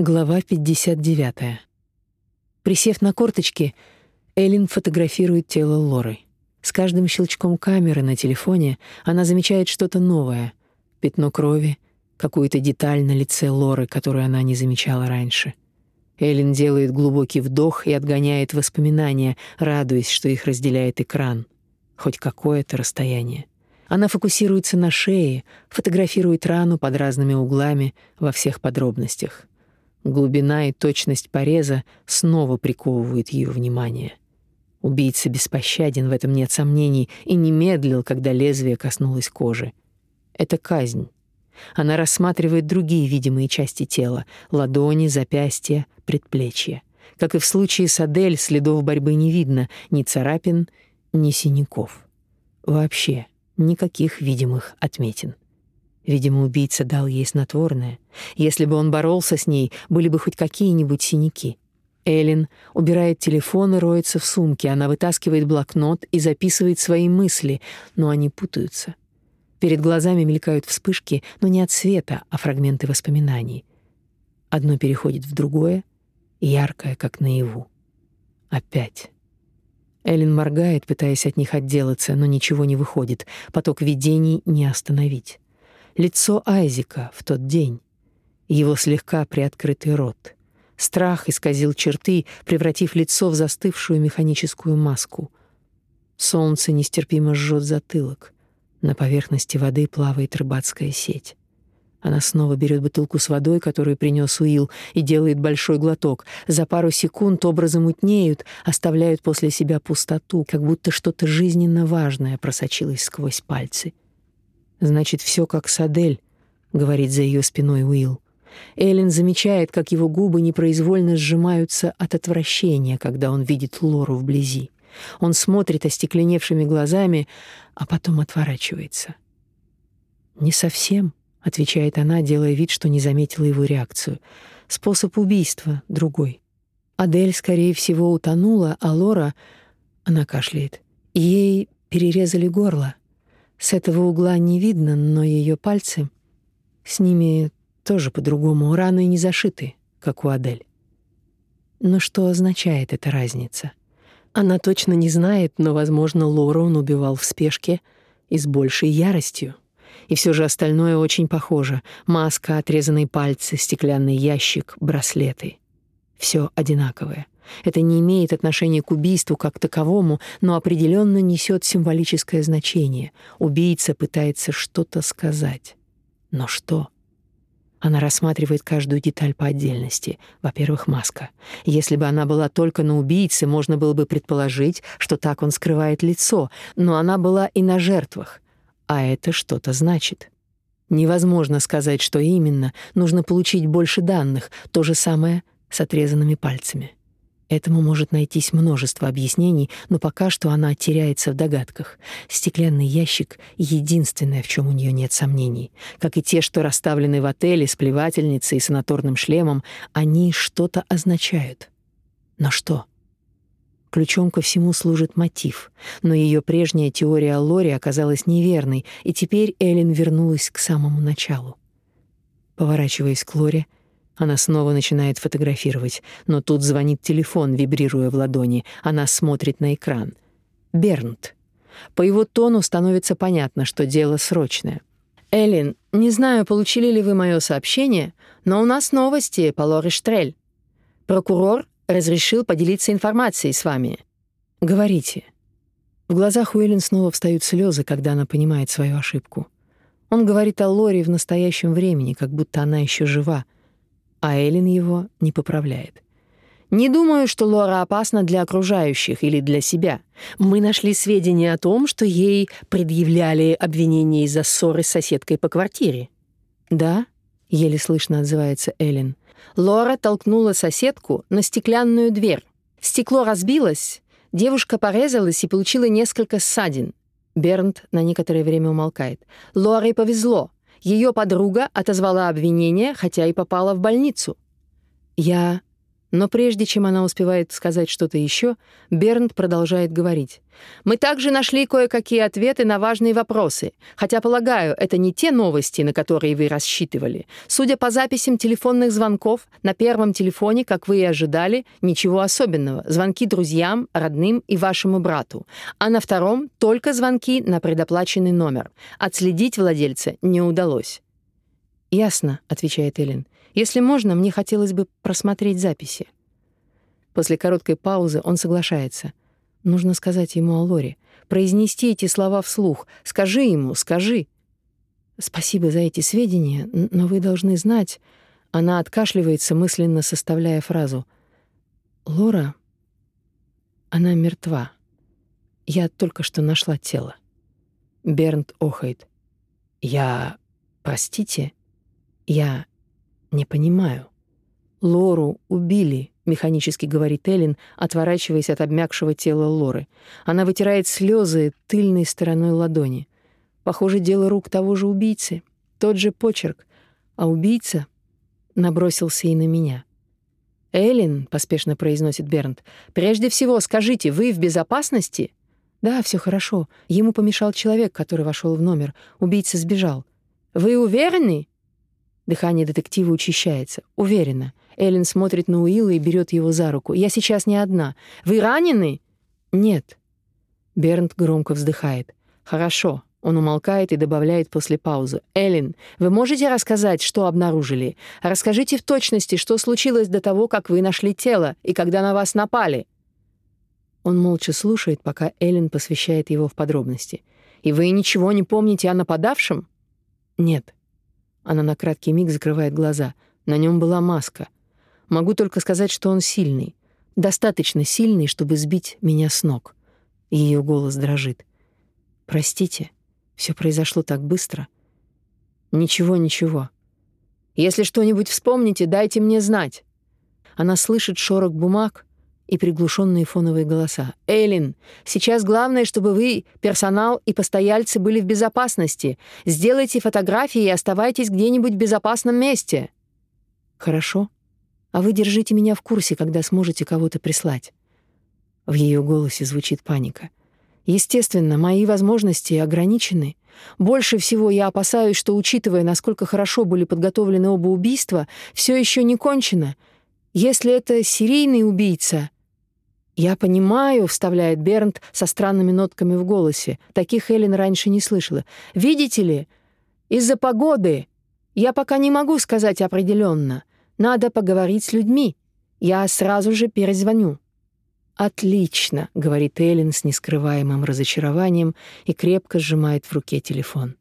Глава 59. Присев на корточки, Эллен фотографирует тело Лоры. С каждым щелчком камеры на телефоне она замечает что-то новое: пятно крови, какую-то деталь на лице Лоры, которую она не замечала раньше. Эллен делает глубокий вдох и отгоняет воспоминания, радуясь, что их разделяет экран, хоть какое-то расстояние. Она фокусируется на шее, фотографирует рану под разными углами во всех подробностях. Глубина и точность пореза снова приковывают ее внимание. Убийца беспощаден, в этом нет сомнений, и не медлил, когда лезвие коснулось кожи. Это казнь. Она рассматривает другие видимые части тела — ладони, запястья, предплечья. Как и в случае с Адель, следов борьбы не видно, ни царапин, ни синяков. Вообще никаких видимых отметин. Видимо, убийца дал ей снотворное. Если бы он боролся с ней, были бы хоть какие-нибудь синяки. Элин убирает телефон и роется в сумке. Она вытаскивает блокнот и записывает свои мысли, но они путаются. Перед глазами мелькают вспышки, но не от света, а фрагменты воспоминаний. Одно переходит в другое, яркое, как наяву. Опять. Элин моргает, пытаясь от них отделаться, но ничего не выходит. Поток видений не остановить лицо Айзека в тот день, его слегка приоткрытый рот. Страх исказил черты, превратив лицо в застывшую механическую маску. Солнце нестерпимо жжет затылок. На поверхности воды плавает рыбацкая сеть. Она снова берет бутылку с водой, которую принес Уилл, и делает большой глоток. За пару секунд образы мутнеют, оставляют после себя пустоту, как будто что-то жизненно важное просочилось сквозь пальцы. Значит, все как с Адель, говорит за ее спиной Уилл. Эллен замечает, как его губы непроизвольно сжимаются от отвращения, когда он видит Лору вблизи. Он смотрит остекленевшими глазами, а потом отворачивается. «Не совсем», — отвечает она, делая вид, что не заметила его реакцию. «Способ убийства другой. Адель, скорее всего, утонула, а Лора...» Она кашляет. «Ей перерезали горло. С этого угла не видно, но ее пальцы с ними тоже по-другому, раны не зашиты, как у Адель. Но что означает эта разница? Она точно не знает, но, возможно, Лору он убивал в спешке и с большей яростью. И все же остальное очень похоже: маска, отрезанные пальцы, стеклянный ящик, браслеты. Все одинаковое. Это не имеет отношения к убийству как таковому, но определенно несет символическое значение. Убийца пытается что-то сказать. Но что? Она рассматривает каждую деталь по отдельности. Во-первых, маска. Если бы она была только на убийце, можно было бы предположить, что так он скрывает лицо, но она была и на жертвах. А это что-то значит. Невозможно сказать, что именно, нужно получить больше данных, то же самое с отрезанными пальцами. Этому может найтись множество объяснений, но пока что она теряется в догадках. Стеклянный ящик — единственное, в чем у нее нет сомнений. Как и те, что расставлены в отеле с плевательницей и санаторным шлемом, они что-то означают. Но что? Ключом ко всему служит мотив, но ее прежняя теория о Лоре оказалась неверной, и теперь Эллен вернулась к самому началу. Поворачиваясь к Лоре, — она снова начинает фотографировать, но тут звонит телефон, вибрируя в ладони. Она смотрит на экран. Бернт. По его тону становится понятно, что дело срочное. «Эллин, не знаю, получили ли вы мое сообщение, но у нас новости по Лоре Штрель. Прокурор разрешил поделиться информацией с вами. Говорите». В глазах Уэллин снова встают слезы, когда она понимает свою ошибку. Он говорит о Лоре в настоящем времени, как будто она еще жива — а Эллен его не поправляет. Не думаю, что Лора опасна для окружающих или для себя. Мы нашли сведения о том, что ей предъявляли обвинения из-за ссоры с соседкой по квартире. Да, еле слышно отзывается Эллен. Лора толкнула соседку на стеклянную дверь. Стекло разбилось, девушка порезалась и получила несколько ссадин. Бернт на некоторое время умолкает. Лоре повезло. Ее подруга отозвала обвинение, хотя и попала в больницу. Я... Но прежде чем она успевает сказать что-то еще, Бернт продолжает говорить. «Мы также нашли кое-какие ответы на важные вопросы. Хотя, полагаю, это не те новости, на которые вы рассчитывали. Судя по записям телефонных звонков, на первом телефоне, как вы и ожидали, ничего особенного. Звонки друзьям, родным и вашему брату. А на втором — только звонки на предоплаченный номер. Отследить владельца не удалось». «Ясно», — отвечает Эллен. Если можно, мне хотелось бы просмотреть записи. После короткой паузы он соглашается. Нужно сказать ему о Лоре, произнести эти слова вслух. Скажи ему, скажи. Спасибо за эти сведения, но вы должны знать, она откашливается, мысленно составляя фразу. Лора, она мертва. Я только что нашла тело. Бернт охает. Я, простите, я «Не понимаю». «Лору убили», — механически говорит Эллен, отворачиваясь от обмякшего тела Лоры. Она вытирает слезы тыльной стороной ладони. Похоже, дело рук того же убийцы. Тот же почерк. А убийца набросился и на меня. «Эллен», — поспешно произносит Бернт, — «прежде всего скажите, вы в безопасности?» «Да, все хорошо. Ему помешал человек, который вошел в номер. Убийца сбежал». «Вы уверены?» Дыхание детектива учащается. Уверена. Эллен смотрит на Уилла и берет его за руку. «Я сейчас не одна. Вы ранены?» «Нет». Бернт громко вздыхает. «Хорошо». Он умолкает и добавляет после паузы. «Эллен, вы можете рассказать, что обнаружили? Расскажите в точности, что случилось до того, как вы нашли тело и когда на вас напали». Он молча слушает, пока Эллен посвящает его в подробности. «И вы ничего не помните о нападавшем?» «Нет». Она на краткий миг закрывает глаза. На нем была маска. Могу только сказать, что он сильный. Достаточно сильный, чтобы сбить меня с ног. Ее голос дрожит. «Простите, все произошло так быстро». «Ничего, ничего. Если что-нибудь вспомните, дайте мне знать». Она слышит шорох бумаг, и приглушенные фоновые голоса. «Эйлин, сейчас главное, чтобы вы, персонал и постояльцы были в безопасности. Сделайте фотографии и оставайтесь где-нибудь в безопасном месте». «Хорошо. А вы держите меня в курсе, когда сможете кого-то прислать». В ее голосе звучит паника. Естественно, мои возможности ограничены. Больше всего я опасаюсь, что, учитывая, насколько хорошо были подготовлены оба убийства, все еще не кончено. Если это серийный убийца, «Я понимаю», — вставляет Бернт со странными нотками в голосе. Таких Эллен раньше не слышала. «Видите ли, из-за погоды. Я пока не могу сказать определенно. Надо поговорить с людьми. Я сразу же перезвоню». «Отлично», — говорит Эллен с нескрываемым разочарованием и крепко сжимает в руке телефон.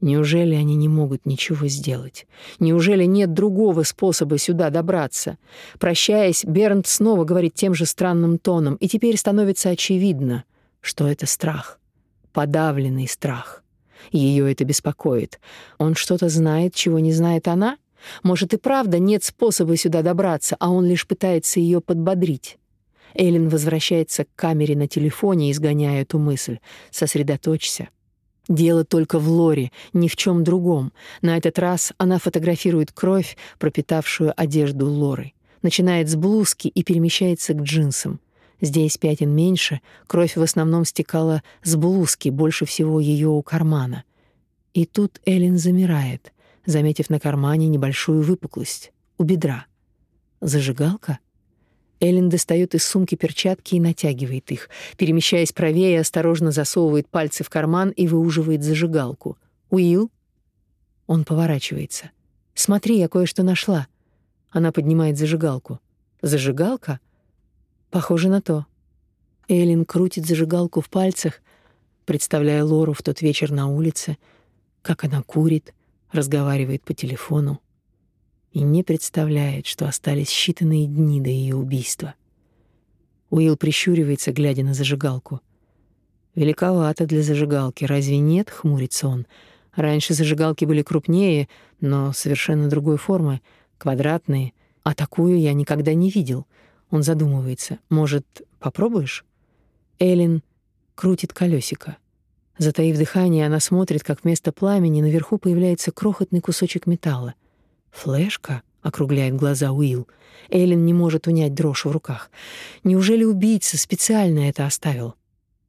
Неужели они не могут ничего сделать? Неужели нет другого способа сюда добраться? Прощаясь, Бернт снова говорит тем же странным тоном, и теперь становится очевидно, что это страх. Подавленный страх. Ее это беспокоит. Он что-то знает, чего не знает она? Может, и правда нет способа сюда добраться, а он лишь пытается ее подбодрить? Эйлин возвращается к камере на телефоне, изгоняя эту мысль. «Сосредоточься». Дело только в Лоре, ни в чем другом. На этот раз она фотографирует кровь, пропитавшую одежду Лоры. Начинает с блузки и перемещается к джинсам. Здесь пятен меньше, кровь в основном стекала с блузки, больше всего ее у кармана. И тут Эллен замирает, заметив на кармане небольшую выпуклость у бедра. Зажигалка — Эллен достает из сумки перчатки и натягивает их. Перемещаясь правее, осторожно засовывает пальцы в карман и выуживает зажигалку. «Уилл?» Он поворачивается. «Смотри, я кое-что нашла». Она поднимает зажигалку. «Зажигалка?» «Похоже на то». Эллен крутит зажигалку в пальцах, представляя Лору в тот вечер на улице, как она курит, разговаривает по телефону и не представляет, что остались считанные дни до ее убийства. Уилл прищуривается, глядя на зажигалку. «Великовато для зажигалки, разве нет?» — хмурится он. «Раньше зажигалки были крупнее, но совершенно другой формы, квадратные, а такую я никогда не видел». Он задумывается. «Может, попробуешь?» Эллен крутит колесико. Затаив дыхание, она смотрит, как вместо пламени наверху появляется крохотный кусочек металла. «Флешка?» — округляет глаза Уилл. Эллен не может унять дрожь в руках. Неужели убийца специально это оставил?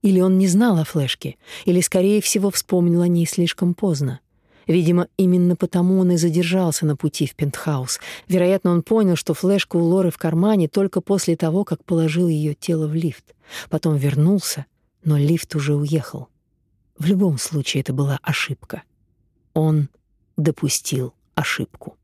Или он не знал о флешке, или, скорее всего, вспомнил о ней слишком поздно. Видимо, именно потому он и задержался на пути в пентхаус. Вероятно, он понял, что флешка у Лоры в кармане только после того, как положил ее тело в лифт. Потом вернулся, но лифт уже уехал. В любом случае это была ошибка. Он допустил ошибку.